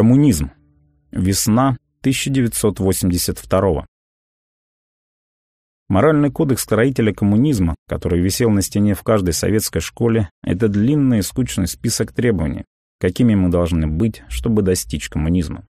Коммунизм. Весна 1982 Моральный кодекс строителя коммунизма, который висел на стене в каждой советской школе, это длинный и скучный список требований, какими мы должны быть, чтобы достичь коммунизма.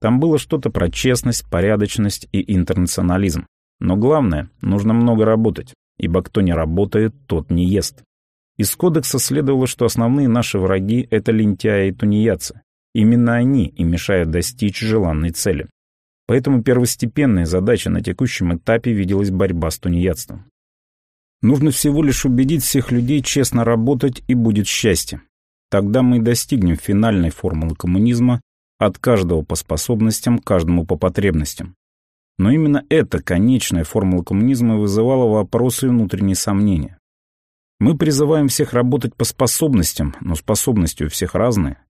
Там было что-то про честность, порядочность и интернационализм. Но главное, нужно много работать, ибо кто не работает, тот не ест. Из кодекса следовало, что основные наши враги — это лентяи и тунеядцы, Именно они и мешают достичь желанной цели. Поэтому первостепенной задачей на текущем этапе виделась борьба с тунеядством. Нужно всего лишь убедить всех людей честно работать, и будет счастье. Тогда мы достигнем финальной формулы коммунизма от каждого по способностям, каждому по потребностям. Но именно эта конечная формула коммунизма вызывала вопросы и внутренние сомнения. Мы призываем всех работать по способностям, но способности у всех разные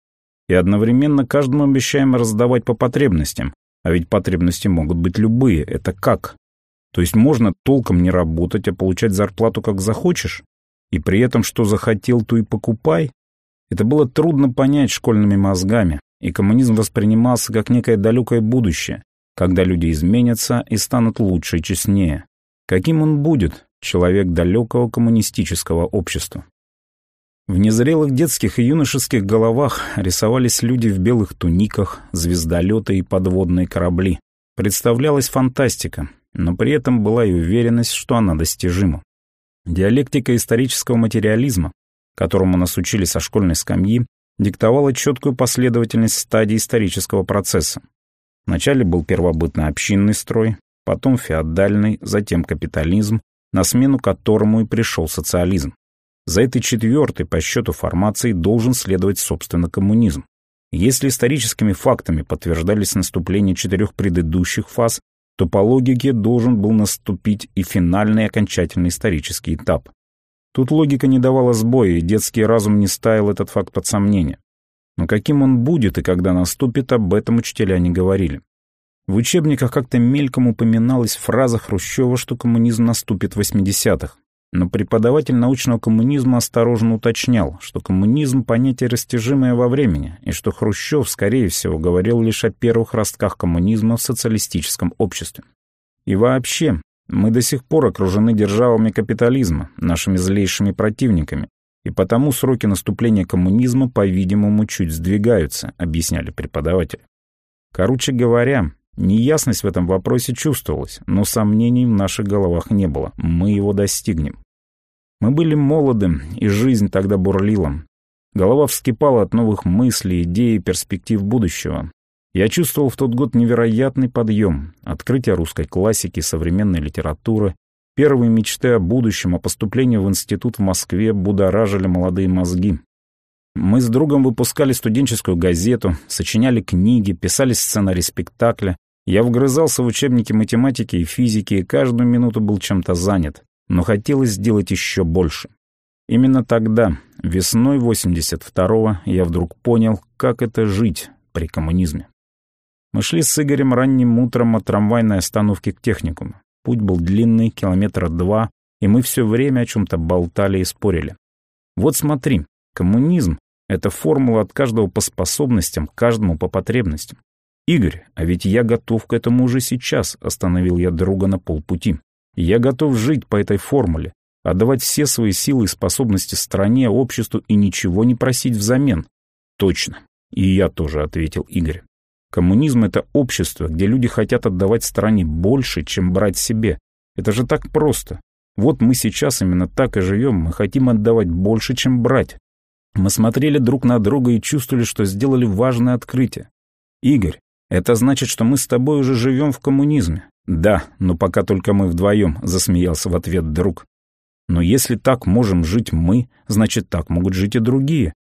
и одновременно каждому обещаем раздавать по потребностям. А ведь потребности могут быть любые. Это как? То есть можно толком не работать, а получать зарплату как захочешь? И при этом что захотел, то и покупай? Это было трудно понять школьными мозгами, и коммунизм воспринимался как некое далекое будущее, когда люди изменятся и станут лучше и честнее. Каким он будет, человек далекого коммунистического общества? В незрелых детских и юношеских головах рисовались люди в белых туниках, звездолеты и подводные корабли. Представлялась фантастика, но при этом была и уверенность, что она достижима. Диалектика исторического материализма, которому нас учили со школьной скамьи, диктовала четкую последовательность стадий исторического процесса. Вначале был первобытный общинный строй, потом феодальный, затем капитализм, на смену которому и пришел социализм. За этой четвертой по счету формацией должен следовать, собственно, коммунизм. Если историческими фактами подтверждались наступление четырех предыдущих фаз, то по логике должен был наступить и финальный окончательный исторический этап. Тут логика не давала сбоя, и детский разум не ставил этот факт под сомнение. Но каким он будет и когда наступит, об этом учителя не говорили. В учебниках как-то мельком упоминалась фраза Хрущева, что коммунизм наступит в 80-х. Но преподаватель научного коммунизма осторожно уточнял, что коммунизм — понятие растяжимое во времени, и что Хрущев, скорее всего, говорил лишь о первых ростках коммунизма в социалистическом обществе. И вообще, мы до сих пор окружены державами капитализма, нашими злейшими противниками, и потому сроки наступления коммунизма, по-видимому, чуть сдвигаются, объясняли преподаватели. Короче говоря, неясность в этом вопросе чувствовалась, но сомнений в наших головах не было, мы его достигнем. Мы были молоды, и жизнь тогда бурлила. Голова вскипала от новых мыслей, идей и перспектив будущего. Я чувствовал в тот год невероятный подъем, открытие русской классики, современной литературы, первые мечты о будущем, о поступлении в институт в Москве будоражили молодые мозги. Мы с другом выпускали студенческую газету, сочиняли книги, писали сценарий спектакля. Я вгрызался в учебники математики и физики и каждую минуту был чем-то занят но хотелось сделать еще больше. Именно тогда, весной 82-го, я вдруг понял, как это жить при коммунизме. Мы шли с Игорем ранним утром от трамвайной остановки к техникуму. Путь был длинный, километра два, и мы все время о чем-то болтали и спорили. Вот смотри, коммунизм — это формула от каждого по способностям, каждому по потребностям. Игорь, а ведь я готов к этому уже сейчас, остановил я друга на полпути. Я готов жить по этой формуле, отдавать все свои силы и способности стране, обществу и ничего не просить взамен. Точно. И я тоже, ответил Игорь. Коммунизм — это общество, где люди хотят отдавать стране больше, чем брать себе. Это же так просто. Вот мы сейчас именно так и живем, мы хотим отдавать больше, чем брать. Мы смотрели друг на друга и чувствовали, что сделали важное открытие. Игорь, это значит, что мы с тобой уже живем в коммунизме. «Да, но пока только мы вдвоем», — засмеялся в ответ друг. «Но если так можем жить мы, значит, так могут жить и другие.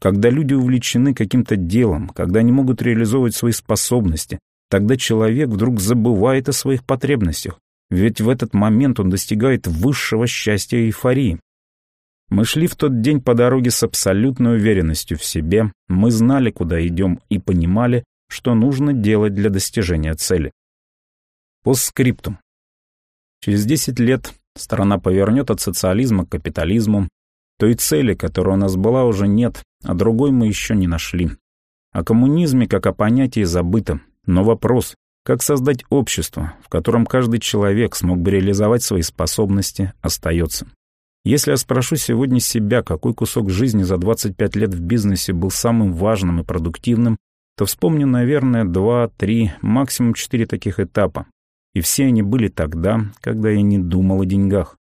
Когда люди увлечены каким-то делом, когда они могут реализовывать свои способности, тогда человек вдруг забывает о своих потребностях, ведь в этот момент он достигает высшего счастья и эйфории. Мы шли в тот день по дороге с абсолютной уверенностью в себе, мы знали, куда идем, и понимали, что нужно делать для достижения цели. Постскриптум. Через 10 лет страна повернет от социализма к капитализму. Той цели, которая у нас была, уже нет, а другой мы еще не нашли. О коммунизме как о понятии забыто, но вопрос, как создать общество, в котором каждый человек смог бы реализовать свои способности, остается. Если я спрошу сегодня себя, какой кусок жизни за 25 лет в бизнесе был самым важным и продуктивным, то вспомню, наверное, два, три, максимум четыре таких этапа. И все они были тогда, когда я не думал о деньгах.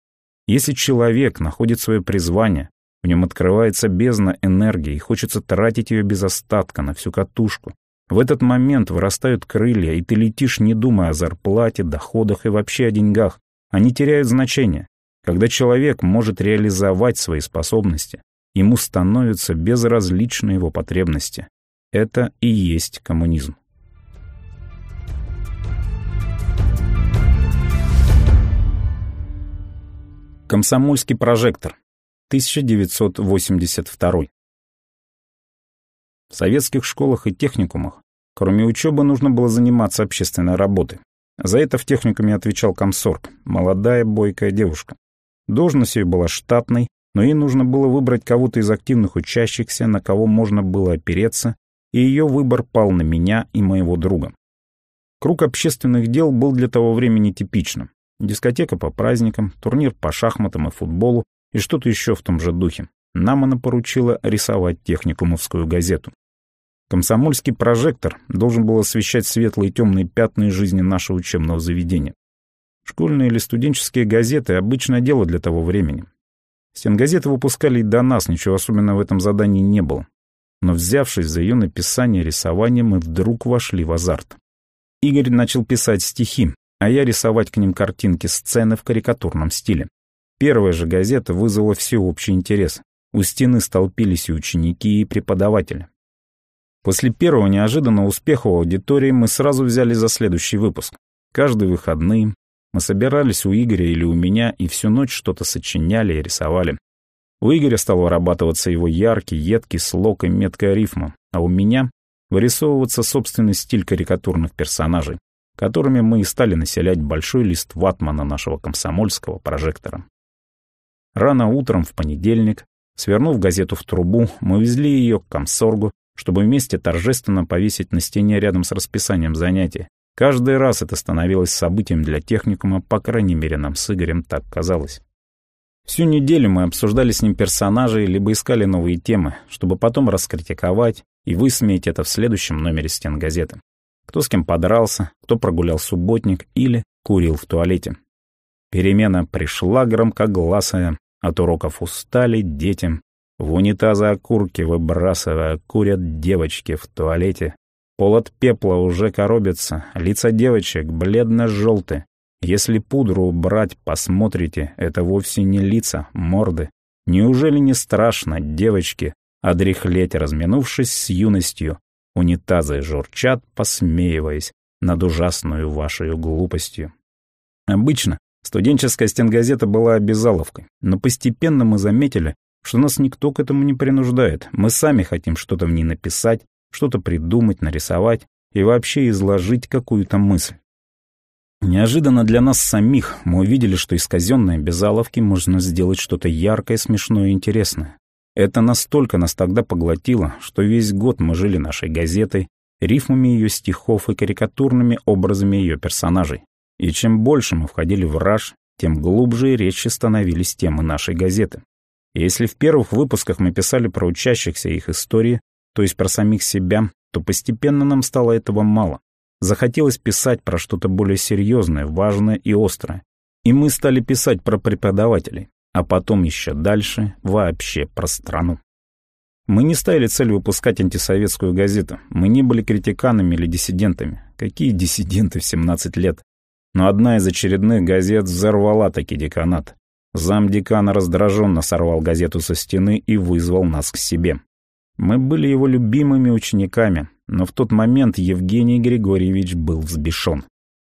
Если человек находит свое призвание, в нем открывается бездна энергии и хочется тратить ее без остатка на всю катушку, в этот момент вырастают крылья, и ты летишь, не думая о зарплате, доходах и вообще о деньгах. Они теряют значение. Когда человек может реализовать свои способности, ему становятся безразличны его потребности. Это и есть коммунизм. Комсомольский прожектор. 1982. В советских школах и техникумах, кроме учебы, нужно было заниматься общественной работой. За это в техникуме отвечал комсорг, молодая бойкая девушка. Должность ее была штатной, но ей нужно было выбрать кого-то из активных учащихся, на кого можно было опереться, и ее выбор пал на меня и моего друга. Круг общественных дел был для того времени типичным. Дискотека по праздникам, турнир по шахматам и футболу и что-то еще в том же духе. Нам она поручила рисовать техникумовскую газету. Комсомольский прожектор должен был освещать светлые и темные пятна из жизни нашего учебного заведения. Школьные или студенческие газеты — обычное дело для того времени. Стенгазеты выпускали и до нас, ничего особенного в этом задании не было. Но взявшись за ее написание и рисование, мы вдруг вошли в азарт. Игорь начал писать стихи, а я рисовать к ним картинки сцены в карикатурном стиле. Первая же газета вызвала всеобщий интерес. У стены столпились и ученики, и преподаватели. После первого неожиданного успеха у аудитории мы сразу взяли за следующий выпуск. Каждые выходные мы собирались у Игоря или у меня и всю ночь что-то сочиняли и рисовали. У Игоря стал вырабатываться его яркий, едкий слог и меткая рифма, а у меня вырисовываться собственный стиль карикатурных персонажей, которыми мы и стали населять большой лист ватмана нашего комсомольского прожектора. Рано утром в понедельник, свернув газету в трубу, мы везли ее к комсоргу чтобы вместе торжественно повесить на стене рядом с расписанием занятий. Каждый раз это становилось событием для техникума, по крайней мере, нам с Игорем так казалось. Всю неделю мы обсуждали с ним персонажей, либо искали новые темы, чтобы потом раскритиковать и высмеять это в следующем номере стен газеты. Кто с кем подрался, кто прогулял субботник или курил в туалете. Перемена пришла громкогласая, от уроков устали дети, в унитазы окурки выбрасывая, курят девочки в туалете. Пол от пепла уже коробится, лица девочек бледно-желты. Если пудру убрать, посмотрите, это вовсе не лица, морды. Неужели не страшно, девочки, одряхлеть, разминувшись с юностью? Унитазы журчат, посмеиваясь над ужасную вашей глупостью. Обычно студенческая стенгазета была обязаловкой, но постепенно мы заметили, что нас никто к этому не принуждает. Мы сами хотим что-то в ней написать, что-то придумать, нарисовать и вообще изложить какую-то мысль. Неожиданно для нас самих мы увидели, что из казенной безаловки можно сделать что-то яркое, смешное и интересное. Это настолько нас тогда поглотило, что весь год мы жили нашей газетой, рифмами ее стихов и карикатурными образами ее персонажей. И чем больше мы входили в раж, тем глубже и резче становились темы нашей газеты. Если в первых выпусках мы писали про учащихся их истории, то есть про самих себя, то постепенно нам стало этого мало. Захотелось писать про что-то более серьезное, важное и острое. И мы стали писать про преподавателей, а потом еще дальше вообще про страну. Мы не ставили цель выпускать антисоветскую газету. Мы не были критиканами или диссидентами. Какие диссиденты в 17 лет? Но одна из очередных газет взорвала таки деканат. Замдекана раздраженно сорвал газету со стены и вызвал нас к себе. Мы были его любимыми учениками, но в тот момент Евгений Григорьевич был взбешен.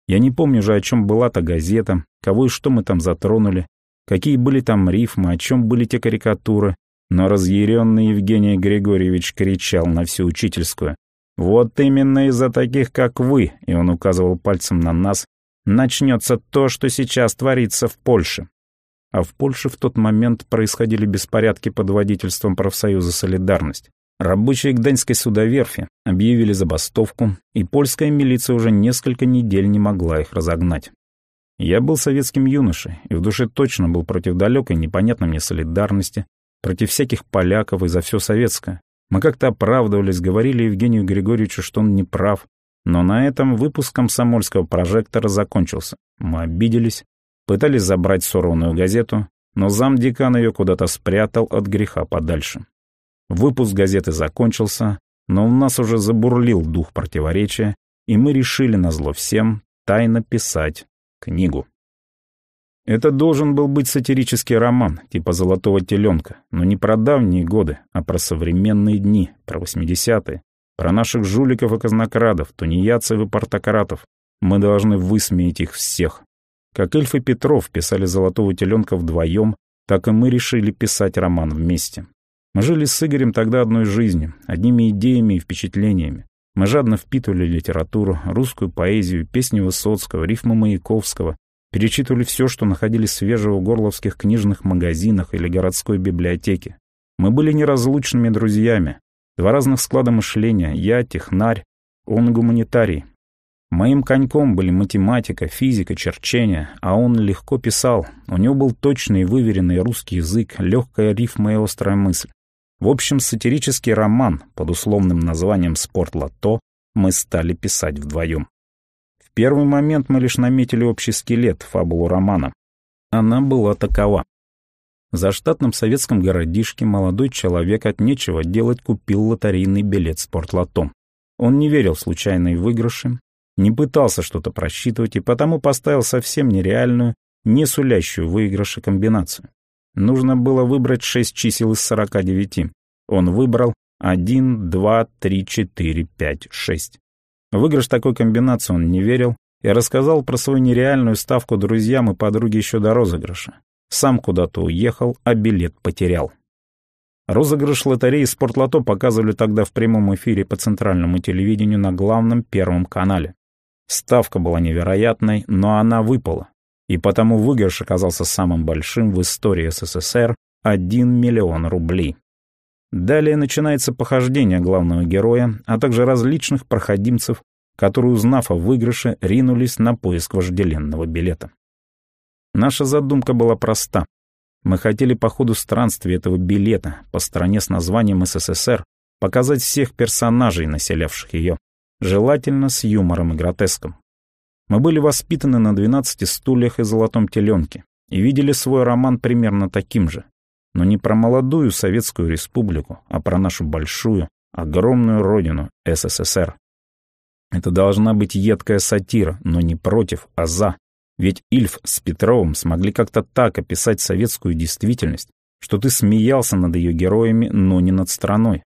Я не помню же, о чем была та газета, кого и что мы там затронули, какие были там рифмы, о чем были те карикатуры, но разъяренный Евгений Григорьевич кричал на всю учительскую. «Вот именно из-за таких, как вы», и он указывал пальцем на нас, начнется то, что сейчас творится в Польше а в Польше в тот момент происходили беспорядки под водительством профсоюза «Солидарность». Рабочие Гданьской судоверфи объявили забастовку, и польская милиция уже несколько недель не могла их разогнать. Я был советским юношей, и в душе точно был против далекой, непонятной мне солидарности, против всяких поляков и за все советское. Мы как-то оправдывались, говорили Евгению Григорьевичу, что он не прав, но на этом выпуск комсомольского прожектора закончился. Мы обиделись, пытались забрать сорванную газету, но замдекан ее куда-то спрятал от греха подальше. Выпуск газеты закончился, но у нас уже забурлил дух противоречия, и мы решили назло всем тайно писать книгу. Это должен был быть сатирический роман, типа «Золотого теленка», но не про давние годы, а про современные дни, про 80-е, про наших жуликов и казнокрадов, тунеядцев и портократов. Мы должны высмеять их всех. Как Эльф и Петров писали «Золотого теленка» вдвоем, так и мы решили писать роман вместе. Мы жили с Игорем тогда одной жизнью, одними идеями и впечатлениями. Мы жадно впитывали литературу, русскую поэзию, песни Высоцкого, рифмы Маяковского, перечитывали все, что находили свежего в горловских книжных магазинах или городской библиотеке. Мы были неразлучными друзьями. Два разных склада мышления. Я технарь, он гуманитарий. Моим коньком были математика, физика, черчение, а он легко писал. У него был точный и выверенный русский язык, легкая рифма и острая мысль. В общем, сатирический роман под условным названием «Спорт-лото» мы стали писать вдвоем. В первый момент мы лишь наметили общий скелет, фабулу романа. Она была такова. За штатном советском городишке молодой человек от нечего делать купил лотерейный билет «Спорт-лото». Он не верил в случайные выигрыши, не пытался что-то просчитывать и потому поставил совсем нереальную, не сулящую выигрыши комбинацию. Нужно было выбрать шесть чисел из сорока девяти. Он выбрал один, два, три, четыре, пять, шесть. Выигрыш такой комбинации он не верил и рассказал про свою нереальную ставку друзьям и подруге еще до розыгрыша. Сам куда-то уехал, а билет потерял. Розыгрыш лотереи «Спортлото» показывали тогда в прямом эфире по центральному телевидению на главном первом канале. Ставка была невероятной, но она выпала и потому выигрыш оказался самым большим в истории СССР — 1 миллион рублей. Далее начинается похождение главного героя, а также различных проходимцев, которые, узнав о выигрыше, ринулись на поиск вожделенного билета. Наша задумка была проста. Мы хотели по ходу странствия этого билета по стране с названием СССР показать всех персонажей, населявших ее, желательно с юмором и гротеском. Мы были воспитаны на двенадцати стульях и золотом теленке и видели свой роман примерно таким же. Но не про молодую Советскую Республику, а про нашу большую, огромную родину СССР. Это должна быть едкая сатира, но не против, а за. Ведь Ильф с Петровым смогли как-то так описать советскую действительность, что ты смеялся над ее героями, но не над страной.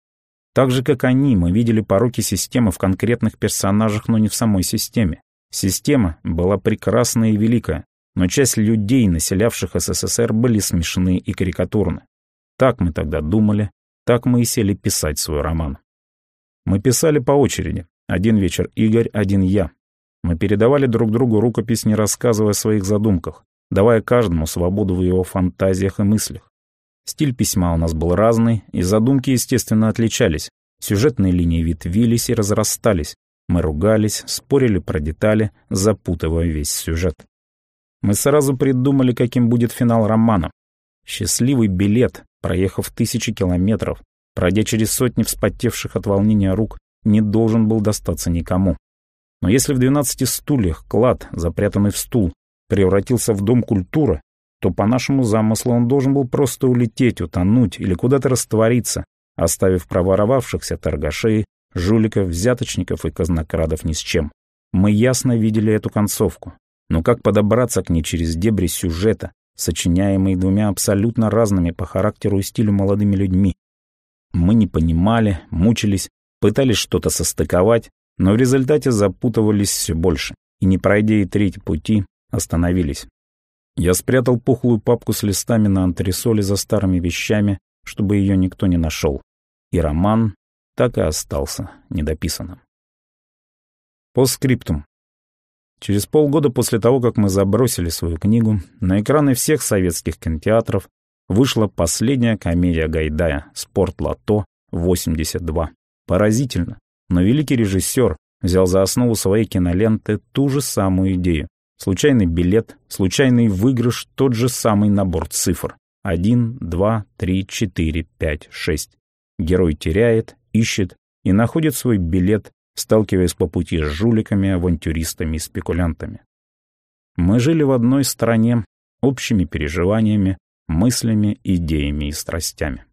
Так же, как они, мы видели пороки системы в конкретных персонажах, но не в самой системе. Система была прекрасная и великая, но часть людей, населявших СССР, были смешны и карикатурны. Так мы тогда думали, так мы и сели писать свой роман. Мы писали по очереди. Один вечер Игорь, один я. Мы передавали друг другу рукопись, не рассказывая о своих задумках, давая каждому свободу в его фантазиях и мыслях. Стиль письма у нас был разный, и задумки, естественно, отличались. Сюжетные линии ветвились и разрастались, мы ругались, спорили про детали, запутывая весь сюжет. Мы сразу придумали, каким будет финал романа. Счастливый билет, проехав тысячи километров, пройдя через сотни вспотевших от волнения рук, не должен был достаться никому. Но если в двенадцати стульях клад, запрятанный в стул, превратился в дом культуры, то по нашему замыслу он должен был просто улететь, утонуть или куда-то раствориться, оставив проворовавшихся торгашей жуликов, взяточников и казнокрадов ни с чем. Мы ясно видели эту концовку. Но как подобраться к ней через дебри сюжета, сочиняемые двумя абсолютно разными по характеру и стилю молодыми людьми? Мы не понимали, мучились, пытались что-то состыковать, но в результате запутывались все больше, и не пройдя и треть пути, остановились. Я спрятал пухлую папку с листами на антресоле за старыми вещами, чтобы ее никто не нашел. И роман так и остался недописанным. По скриптум. Через полгода после того, как мы забросили свою книгу, на экраны всех советских кинотеатров вышла последняя комедия Гайдая «Спорт-лото» 82. Поразительно, но великий режиссер взял за основу своей киноленты ту же самую идею. Случайный билет, случайный выигрыш, тот же самый набор цифр. 1, 2, 3, 4, 5, 6. Герой теряет, ищет и находит свой билет, сталкиваясь по пути с жуликами, авантюристами и спекулянтами. Мы жили в одной стране, общими переживаниями, мыслями, идеями и страстями.